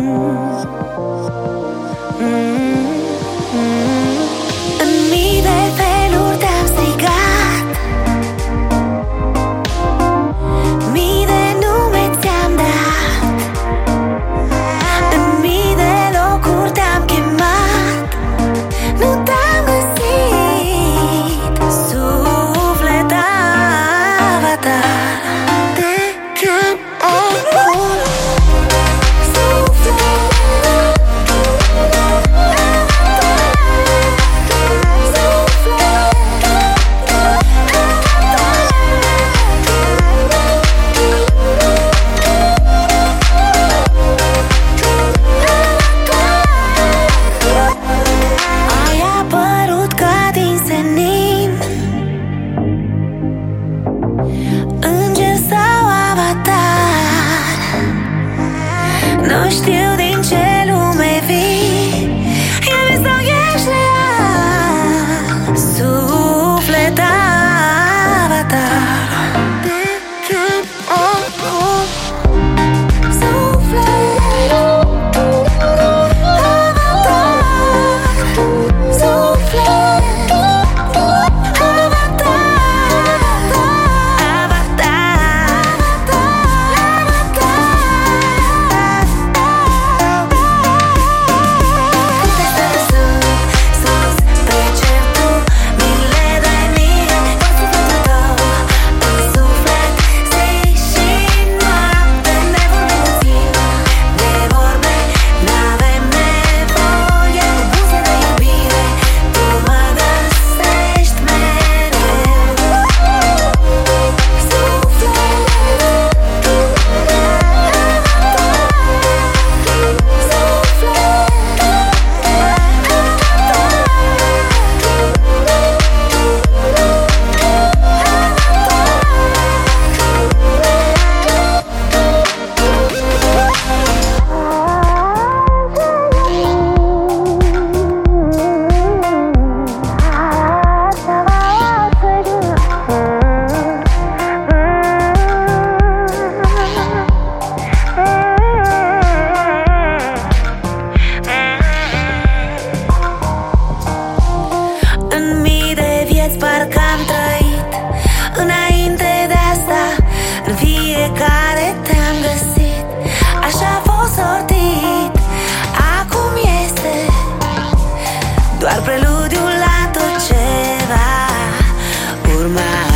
mm-hmm. boş diye Doar preludiul la tot ce va urma